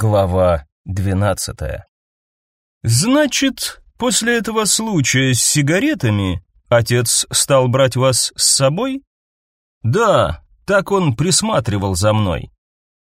Глава двенадцатая. Значит, после этого случая с сигаретами отец стал брать вас с собой? Да, так он присматривал за мной.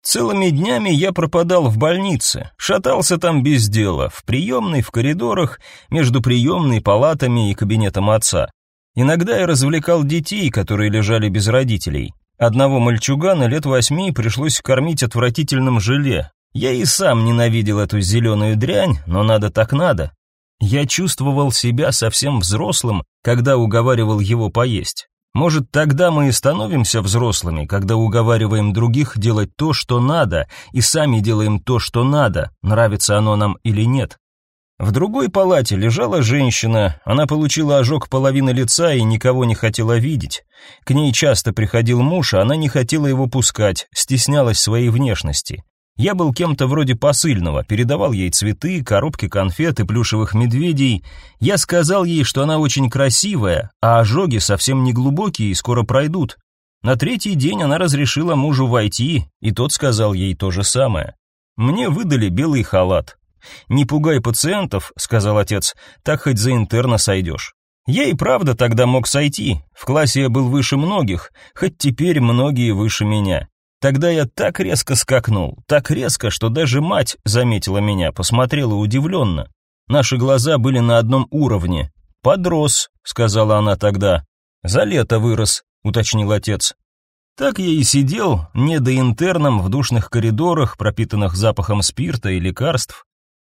Целыми днями я пропадал в больнице, шатался там без дела, в приемной, в коридорах, между приемной, палатами и кабинетом отца. Иногда я развлекал детей, которые лежали без родителей. Одного мальчугана лет восьми пришлось кормить отвратительным желе, я и сам ненавидел эту зеленую дрянь, но надо так надо. Я чувствовал себя совсем взрослым, когда уговаривал его поесть. Может, тогда мы и становимся взрослыми, когда уговариваем других делать то, что надо, и сами делаем то, что надо, нравится оно нам или нет. В другой палате лежала женщина, она получила ожог половины лица и никого не хотела видеть. К ней часто приходил муж, а она не хотела его пускать, стеснялась своей внешности. Я был кем-то вроде посыльного, передавал ей цветы, коробки конфет и плюшевых медведей. Я сказал ей, что она очень красивая, а ожоги совсем не глубокие и скоро пройдут. На третий день она разрешила мужу войти, и тот сказал ей то же самое. Мне выдали белый халат. «Не пугай пациентов», — сказал отец, — «так хоть за интерна сойдешь». Я и правда тогда мог сойти, в классе я был выше многих, хоть теперь многие выше меня. Тогда я так резко скакнул, так резко, что даже мать заметила меня, посмотрела удивленно. Наши глаза были на одном уровне. «Подрос», — сказала она тогда. «За лето вырос», — уточнил отец. Так я и сидел, не до интерном, в душных коридорах, пропитанных запахом спирта и лекарств.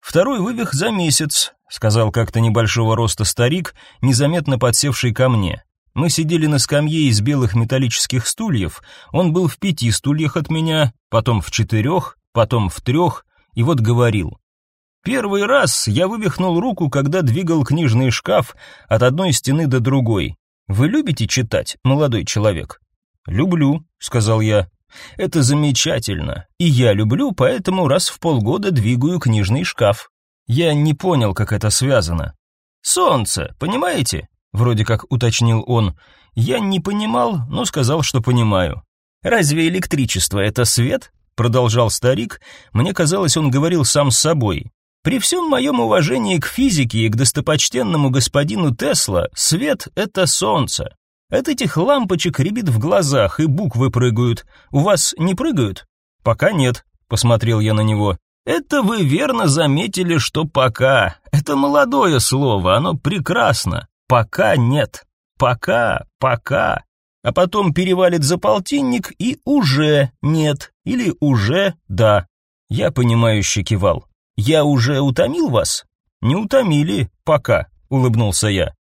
Второй вывих за месяц, сказал как-то небольшого роста старик, незаметно подсевший ко мне. Мы сидели на скамье из белых металлических стульев, он был в пяти стульях от меня, потом в четырех, потом в трех, и вот говорил. Первый раз я вывихнул руку, когда двигал книжный шкаф от одной стены до другой. Вы любите читать, молодой человек? Люблю, сказал я. Это замечательно. И я люблю, поэтому раз в полгода двигаю книжный шкаф. Я не понял, как это связано. Солнце, понимаете? Вроде как уточнил он. Я не понимал, но сказал, что понимаю. Разве электричество это свет? продолжал старик. Мне казалось, он говорил сам с собой. При всем моем уважении к физике и к достопочтенному господину Тесла, свет это солнце. От этих лампочек рябит в глазах, и буквы прыгают. У вас не прыгают? Пока нет, посмотрел я на него. Это вы верно заметили, что пока. Это молодое слово, оно прекрасно. Пока нет. Пока, пока. А потом перевалит за полтинник и уже нет. Или уже да. Я понимающе кивал. Я уже утомил вас? Не утомили, пока, улыбнулся я.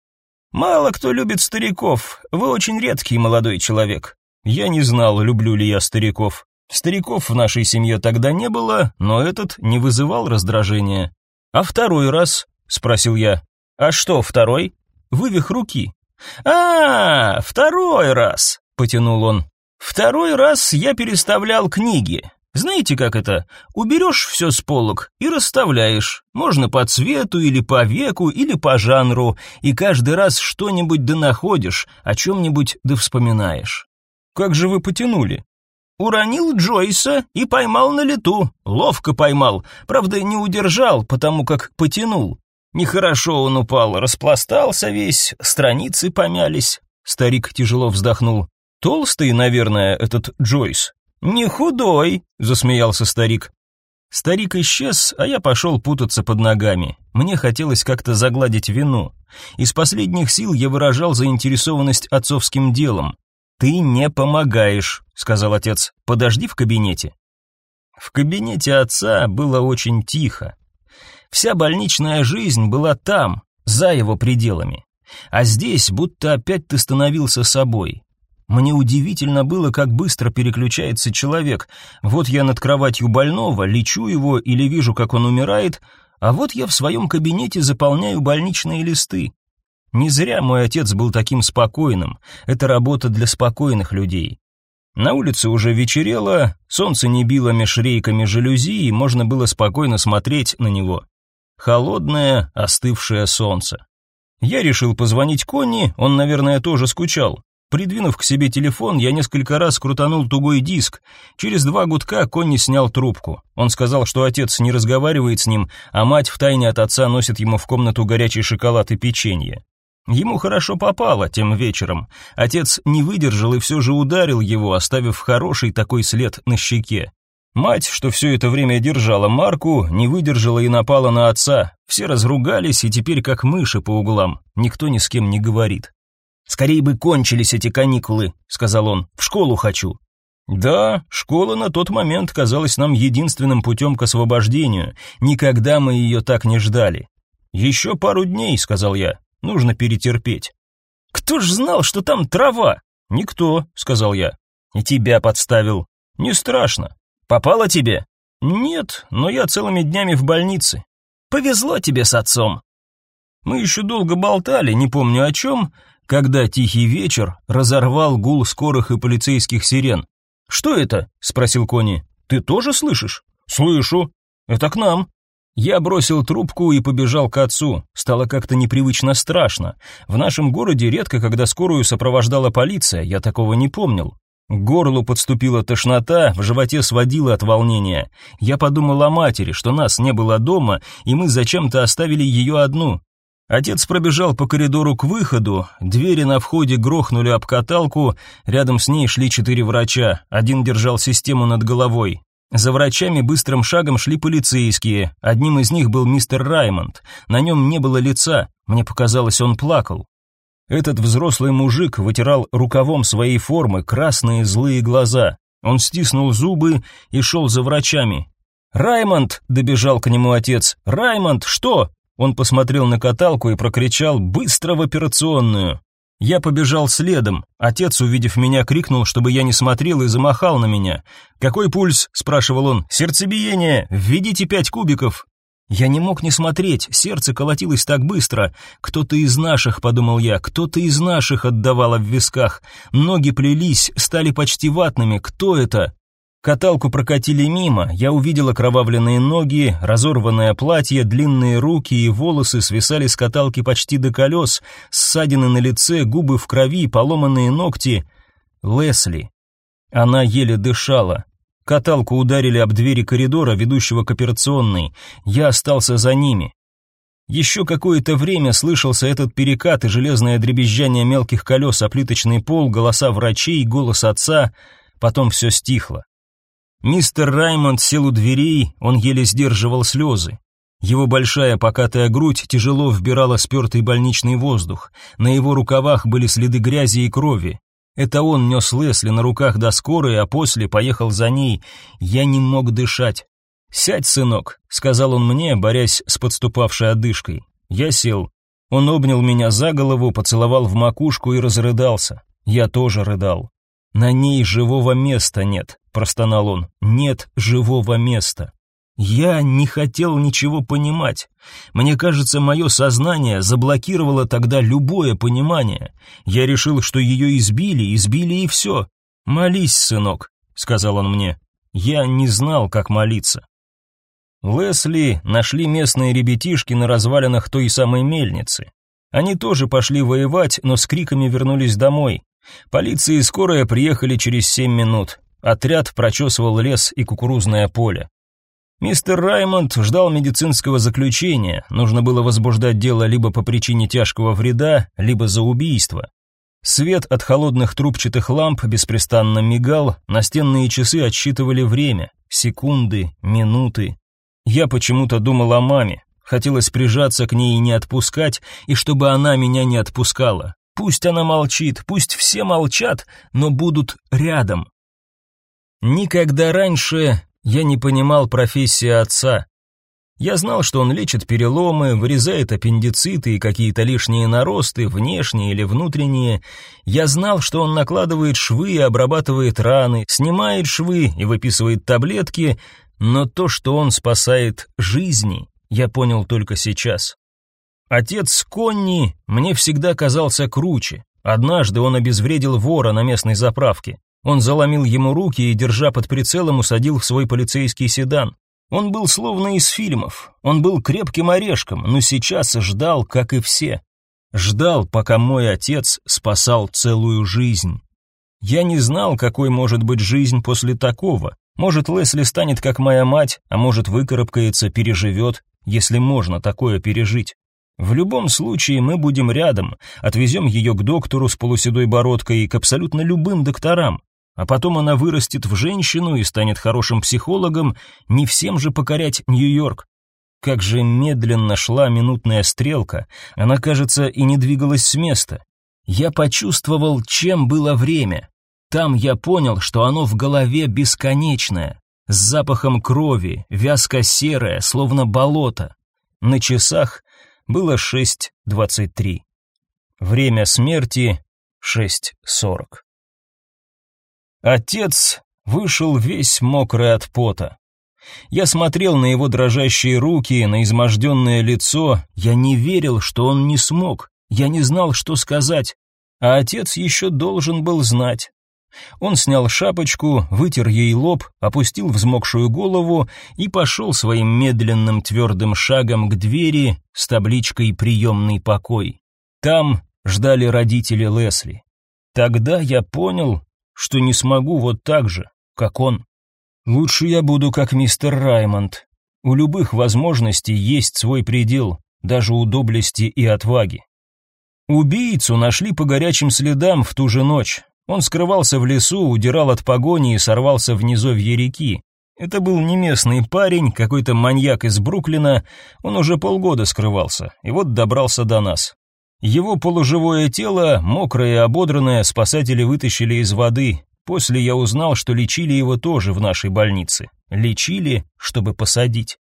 Мало кто любит стариков. Вы очень редкий молодой человек. Я не знал, люблю ли я стариков. Стариков в нашей семье тогда не было, но этот не вызывал раздражения. А второй раз? спросил я. А что второй? Вывих руки. «А, второй раз!» — потянул он. «Второй раз я переставлял книги. Знаете, как это? Уберешь все с полок и расставляешь. Можно по цвету или по веку или по жанру, и каждый раз что-нибудь да находишь, о чем-нибудь да вспоминаешь. Как же вы потянули? Уронил Джойса и поймал на лету. Ловко поймал. Правда, не удержал, потому как потянул. Нехорошо он упал, распластался весь, страницы помялись. Старик тяжело вздохнул. Толстый, наверное, этот Джойс. Не худой, засмеялся старик. Старик исчез, а я пошел путаться под ногами. Мне хотелось как-то загладить вину. Из последних сил я выражал заинтересованность отцовским делом. «Ты не помогаешь», — сказал отец. «Подожди в кабинете». В кабинете отца было очень тихо. Вся больничная жизнь была там, за его пределами. А здесь будто опять ты становился собой. Мне удивительно было, как быстро переключается человек. Вот я над кроватью больного, лечу его или вижу, как он умирает, а вот я в своем кабинете заполняю больничные листы. Не зря мой отец был таким спокойным. Это работа для спокойных людей. На улице уже вечерело, солнце не било меж рейками жалюзи, и можно было спокойно смотреть на него холодное, остывшее солнце. Я решил позвонить Конни, он, наверное, тоже скучал. Придвинув к себе телефон, я несколько раз крутанул тугой диск. Через два гудка Конни снял трубку. Он сказал, что отец не разговаривает с ним, а мать втайне от отца носит ему в комнату горячий шоколад и печенье. Ему хорошо попало тем вечером. Отец не выдержал и все же ударил его, оставив хороший такой след на щеке. Мать, что все это время держала Марку, не выдержала и напала на отца. Все разругались и теперь как мыши по углам. Никто ни с кем не говорит. «Скорее бы кончились эти каникулы», — сказал он. «В школу хочу». Да, школа на тот момент казалась нам единственным путем к освобождению. Никогда мы ее так не ждали. «Еще пару дней», — сказал я. «Нужно перетерпеть». «Кто ж знал, что там трава?» «Никто», — сказал я. «И тебя подставил». «Не страшно». «Попало тебе?» «Нет, но я целыми днями в больнице». «Повезло тебе с отцом». Мы еще долго болтали, не помню о чем, когда тихий вечер разорвал гул скорых и полицейских сирен. «Что это?» — спросил Кони. «Ты тоже слышишь?» «Слышу. Это к нам». Я бросил трубку и побежал к отцу. Стало как-то непривычно страшно. В нашем городе редко, когда скорую сопровождала полиция, я такого не помнил. Горлу подступила тошнота, в животе сводило от волнения. Я подумал о матери, что нас не было дома, и мы зачем-то оставили ее одну. Отец пробежал по коридору к выходу, двери на входе грохнули об каталку, рядом с ней шли четыре врача, один держал систему над головой. За врачами быстрым шагом шли полицейские, одним из них был мистер Раймонд, на нем не было лица, мне показалось, он плакал. Этот взрослый мужик вытирал рукавом своей формы красные злые глаза. Он стиснул зубы и шел за врачами. «Раймонд!» — добежал к нему отец. «Раймонд, что?» Он посмотрел на каталку и прокричал «Быстро в операционную!». Я побежал следом. Отец, увидев меня, крикнул, чтобы я не смотрел и замахал на меня. «Какой пульс?» – спрашивал он. «Сердцебиение! Введите пять кубиков!» Я не мог не смотреть, сердце колотилось так быстро. Кто-то из наших, подумал я, кто-то из наших отдавало в висках. Ноги плелись, стали почти ватными. Кто это? Каталку прокатили мимо, я увидел окровавленные ноги, разорванное платье, длинные руки и волосы свисали с каталки почти до колес, ссадины на лице, губы в крови, поломанные ногти. Лесли. Она еле дышала. Каталку ударили об двери коридора, ведущего к операционной. Я остался за ними. Еще какое-то время слышался этот перекат и железное дребезжание мелких колес о плиточный пол, голоса врачей, голос отца. Потом все стихло. Мистер Раймонд сел у дверей, он еле сдерживал слезы. Его большая покатая грудь тяжело вбирала спертый больничный воздух. На его рукавах были следы грязи и крови. Это он нес Лесли на руках до скорой, а после поехал за ней. Я не мог дышать. «Сядь, сынок», — сказал он мне, борясь с подступавшей одышкой. Я сел. Он обнял меня за голову, поцеловал в макушку и разрыдался. Я тоже рыдал. «На ней живого места нет», — простонал он. «Нет живого места». Я не хотел ничего понимать. Мне кажется, мое сознание заблокировало тогда любое понимание. Я решил, что ее избили, избили и все. «Молись, сынок», — сказал он мне. Я не знал, как молиться. Лесли нашли местные ребятишки на развалинах той самой мельницы. Они тоже пошли воевать, но с криками вернулись домой. Полиция и скорая приехали через семь минут. Отряд прочесывал лес и кукурузное поле. Мистер Раймонд ждал медицинского заключения. Нужно было возбуждать дело либо по причине тяжкого вреда, либо за убийство. Свет от холодных трубчатых ламп беспрестанно мигал, настенные часы отсчитывали время, секунды, минуты. Я почему-то думал о маме, хотелось прижаться к ней и не отпускать, и чтобы она меня не отпускала. Пусть она молчит, пусть все молчат, но будут рядом. Никогда раньше я не понимал профессии отца. Я знал, что он лечит переломы, вырезает аппендициты и какие-то лишние наросты, внешние или внутренние. Я знал, что он накладывает швы и обрабатывает раны, снимает швы и выписывает таблетки, но то, что он спасает жизни, я понял только сейчас. Отец Конни мне всегда казался круче. Однажды он обезвредил вора на местной заправке. Он заломил ему руки и, держа под прицелом, усадил в свой полицейский седан. Он был словно из фильмов. Он был крепким орешком, но сейчас ждал, как и все. Ждал, пока мой отец спасал целую жизнь. Я не знал, какой может быть жизнь после такого. Может, Лесли станет как моя мать, а может, выкарабкается, переживет, если можно такое пережить. В любом случае мы будем рядом, отвезем ее к доктору с полуседой бородкой и к абсолютно любым докторам. А потом она вырастет в женщину и станет хорошим психологом, не всем же покорять Нью-Йорк. Как же медленно шла минутная стрелка, она, кажется, и не двигалась с места. Я почувствовал, чем было время. Там я понял, что оно в голове бесконечное, с запахом крови, вязко-серое, словно болото. На часах было 6.23. Время смерти 6.40. Отец вышел весь мокрый от пота. Я смотрел на его дрожащие руки, на изможденное лицо. Я не верил, что он не смог. Я не знал, что сказать. А отец еще должен был знать. Он снял шапочку, вытер ей лоб, опустил взмокшую голову и пошел своим медленным твердым шагом к двери с табличкой «Приемный покой». Там ждали родители Лесли. Тогда я понял, что не смогу вот так же, как он. Лучше я буду как мистер Раймонд. У любых возможностей есть свой предел, даже у доблести и отваги. Убийцу нашли по горячим следам в ту же ночь. Он скрывался в лесу, удирал от погони и сорвался в низовье реки. Это был не местный парень, какой-то маньяк из Бруклина. Он уже полгода скрывался, и вот добрался до нас. Его полуживое тело, мокрое и ободранное, спасатели вытащили из воды, После я узнал, что лечили его тоже в нашей больнице. Лечили, чтобы посадить.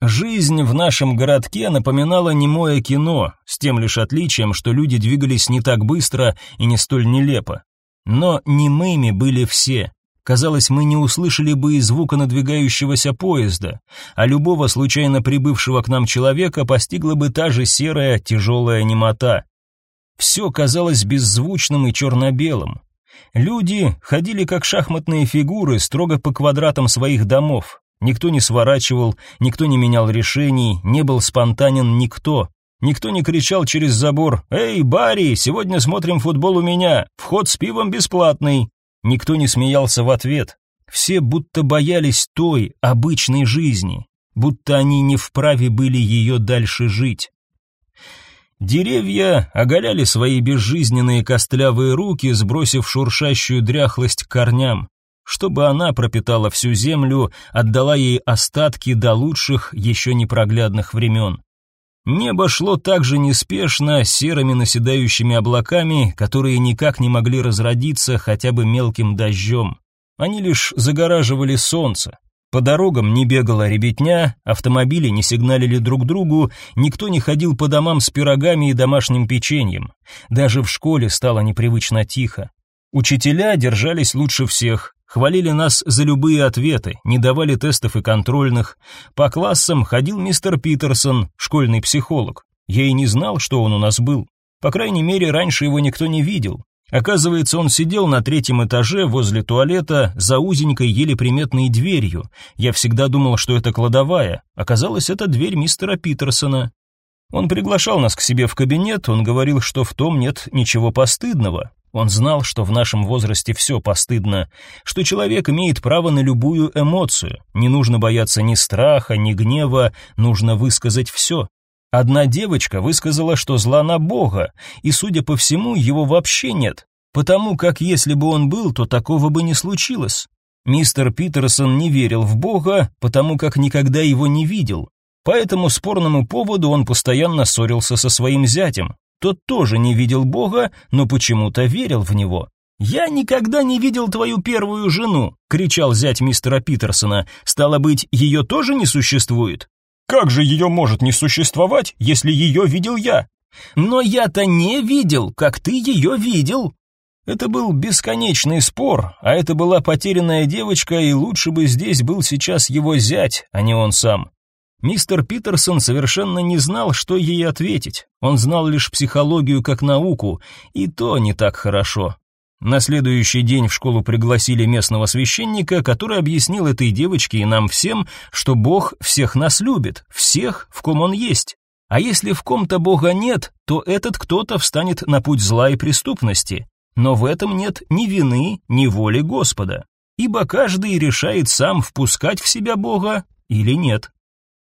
Жизнь в нашем городке напоминала немое кино, с тем лишь отличием, что люди двигались не так быстро и не столь нелепо. Но немыми были все. Казалось, мы не услышали бы и звука надвигающегося поезда, а любого случайно прибывшего к нам человека постигла бы та же серая тяжелая немота. Все казалось беззвучным и черно-белым. Люди ходили как шахматные фигуры, строго по квадратам своих домов. Никто не сворачивал, никто не менял решений, не был спонтанен никто. Никто не кричал через забор «Эй, Барри, сегодня смотрим футбол у меня, вход с пивом бесплатный». Никто не смеялся в ответ. Все будто боялись той, обычной жизни, будто они не вправе были ее дальше жить. Деревья оголяли свои безжизненные костлявые руки, сбросив шуршащую дряхлость к корням, чтобы она пропитала всю землю, отдала ей остатки до лучших, еще непроглядных времен. Небо шло также неспешно, серыми наседающими облаками, которые никак не могли разродиться хотя бы мелким дождем. Они лишь загораживали солнце, по дорогам не бегала ребятня, автомобили не сигналили друг другу, никто не ходил по домам с пирогами и домашним печеньем. Даже в школе стало непривычно тихо. Учителя держались лучше всех, хвалили нас за любые ответы, не давали тестов и контрольных. По классам ходил мистер Питерсон, школьный психолог. Я и не знал, что он у нас был. По крайней мере, раньше его никто не видел. Оказывается, он сидел на третьем этаже возле туалета за узенькой, еле приметной дверью. Я всегда думал, что это кладовая. Оказалось, это дверь мистера Питерсона. Он приглашал нас к себе в кабинет, он говорил, что в том нет ничего постыдного. Он знал, что в нашем возрасте все постыдно, что человек имеет право на любую эмоцию. Не нужно бояться ни страха, ни гнева, нужно высказать все. Одна девочка высказала, что зла на Бога, и, судя по всему, его вообще нет, потому как если бы он был, то такого бы не случилось. Мистер Питерсон не верил в Бога, потому как никогда его не видел. По этому спорному поводу он постоянно ссорился со своим зятем. Тот тоже не видел Бога, но почему-то верил в него. «Я никогда не видел твою первую жену!» — кричал зять мистера Питерсона. «Стало быть, ее тоже не существует?» Как же ее может не существовать, если ее видел я? Но я-то не видел, как ты ее видел. Это был бесконечный спор, а это была потерянная девочка, и лучше бы здесь был сейчас его зять, а не он сам. Мистер Питерсон совершенно не знал, что ей ответить. Он знал лишь психологию как науку, и то не так хорошо. На следующий день в школу пригласили местного священника, который объяснил этой девочке и нам всем, что Бог всех нас любит, всех, в ком Он есть. А если в ком-то Бога нет, то этот кто-то встанет на путь зла и преступности. Но в этом нет ни вины, ни воли Господа, ибо каждый решает сам впускать в себя Бога или нет.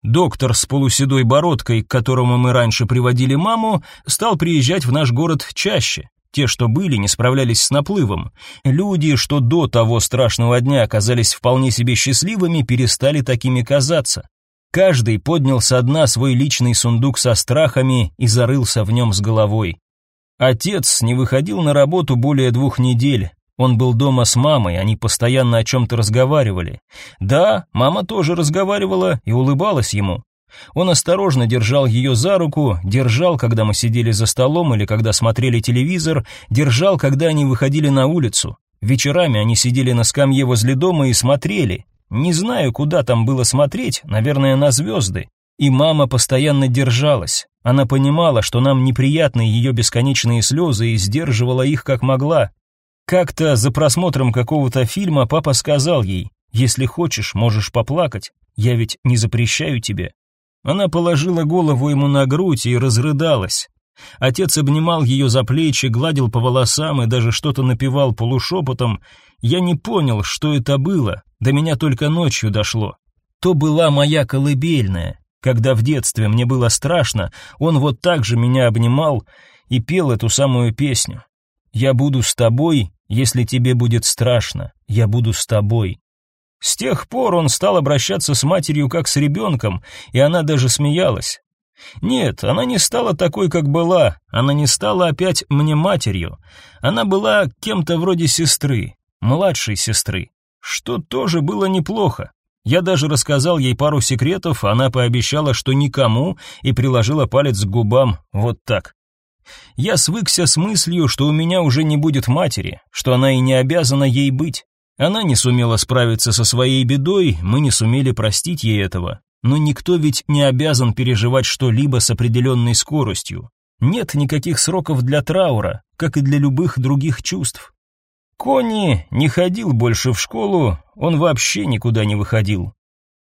Доктор с полуседой бородкой, к которому мы раньше приводили маму, стал приезжать в наш город чаще. Те, что были, не справлялись с наплывом. Люди, что до того страшного дня оказались вполне себе счастливыми, перестали такими казаться. Каждый поднял со дна свой личный сундук со страхами и зарылся в нем с головой. Отец не выходил на работу более двух недель. Он был дома с мамой, они постоянно о чем-то разговаривали. Да, мама тоже разговаривала и улыбалась ему. Он осторожно держал ее за руку, держал, когда мы сидели за столом или когда смотрели телевизор, держал, когда они выходили на улицу. Вечерами они сидели на скамье возле дома и смотрели. Не знаю, куда там было смотреть, наверное, на звезды. И мама постоянно держалась. Она понимала, что нам неприятны ее бесконечные слезы и сдерживала их как могла. Как-то за просмотром какого-то фильма папа сказал ей, «Если хочешь, можешь поплакать, я ведь не запрещаю тебе». Она положила голову ему на грудь и разрыдалась. Отец обнимал ее за плечи, гладил по волосам и даже что-то напевал полушепотом. Я не понял, что это было, до меня только ночью дошло. То была моя колыбельная, когда в детстве мне было страшно, он вот так же меня обнимал и пел эту самую песню. «Я буду с тобой, если тебе будет страшно, я буду с тобой». С тех пор он стал обращаться с матерью как с ребенком, и она даже смеялась. Нет, она не стала такой, как была, она не стала опять мне матерью, она была кем-то вроде сестры, младшей сестры, что тоже было неплохо. Я даже рассказал ей пару секретов, она пообещала, что никому, и приложила палец к губам, вот так. Я свыкся с мыслью, что у меня уже не будет матери, что она и не обязана ей быть. Она не сумела справиться со своей бедой, мы не сумели простить ей этого. Но никто ведь не обязан переживать что-либо с определенной скоростью. Нет никаких сроков для траура, как и для любых других чувств. Конни не ходил больше в школу, он вообще никуда не выходил.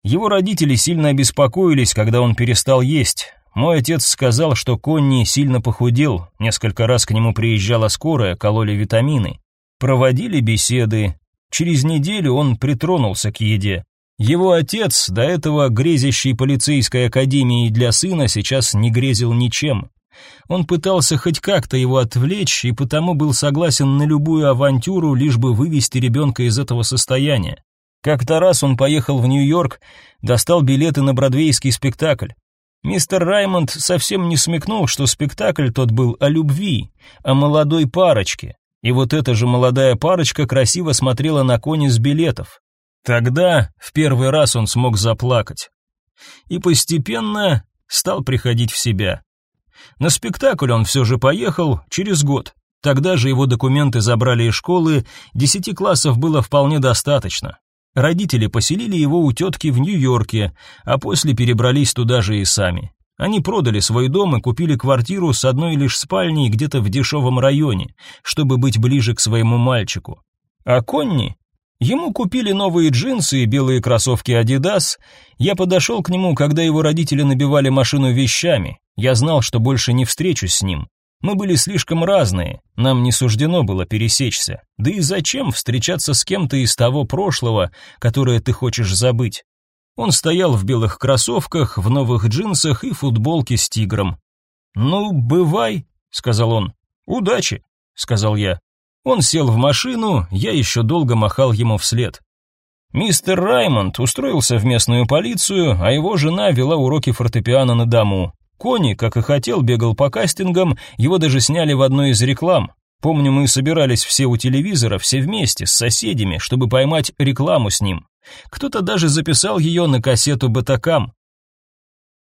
Его родители сильно обеспокоились, когда он перестал есть. Мой отец сказал, что Конни сильно похудел, несколько раз к нему приезжала скорая, кололи витамины. Проводили беседы. Через неделю он притронулся к еде. Его отец, до этого грезящий полицейской академией для сына, сейчас не грезил ничем. Он пытался хоть как-то его отвлечь и потому был согласен на любую авантюру, лишь бы вывести ребенка из этого состояния. Как-то раз он поехал в Нью-Йорк, достал билеты на бродвейский спектакль. Мистер Раймонд совсем не смекнул, что спектакль тот был о любви, о молодой парочке. И вот эта же молодая парочка красиво смотрела на кони с билетов. Тогда в первый раз он смог заплакать. И постепенно стал приходить в себя. На спектакль он все же поехал через год. Тогда же его документы забрали из школы, десяти классов было вполне достаточно. Родители поселили его у тетки в Нью-Йорке, а после перебрались туда же и сами. Они продали свой дом и купили квартиру с одной лишь спальней где-то в дешевом районе, чтобы быть ближе к своему мальчику. А Конни Ему купили новые джинсы и белые кроссовки Adidas. Я подошел к нему, когда его родители набивали машину вещами. Я знал, что больше не встречусь с ним. Мы были слишком разные, нам не суждено было пересечься. Да и зачем встречаться с кем-то из того прошлого, которое ты хочешь забыть? Он стоял в белых кроссовках, в новых джинсах и футболке с тигром. «Ну, бывай», — сказал он. «Удачи», — сказал я. Он сел в машину, я еще долго махал ему вслед. Мистер Раймонд устроился в местную полицию, а его жена вела уроки фортепиано на дому. Кони, как и хотел, бегал по кастингам, его даже сняли в одной из реклам. Помню, мы собирались все у телевизора, все вместе, с соседями, чтобы поймать рекламу с ним. Кто-то даже записал ее на кассету «Батакам».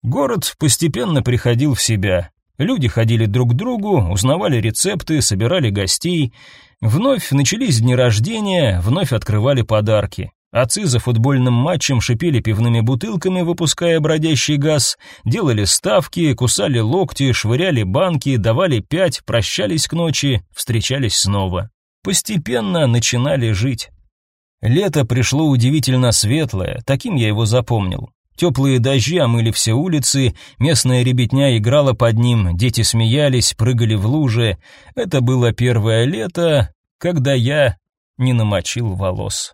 Город постепенно приходил в себя. Люди ходили друг к другу, узнавали рецепты, собирали гостей. Вновь начались дни рождения, вновь открывали подарки. Отцы за футбольным матчем шипели пивными бутылками, выпуская бродящий газ, делали ставки, кусали локти, швыряли банки, давали пять, прощались к ночи, встречались снова. Постепенно начинали жить. Лето пришло удивительно светлое, таким я его запомнил. Теплые дожди омыли все улицы, местная ребятня играла под ним, дети смеялись, прыгали в лужи. Это было первое лето, когда я не намочил волос.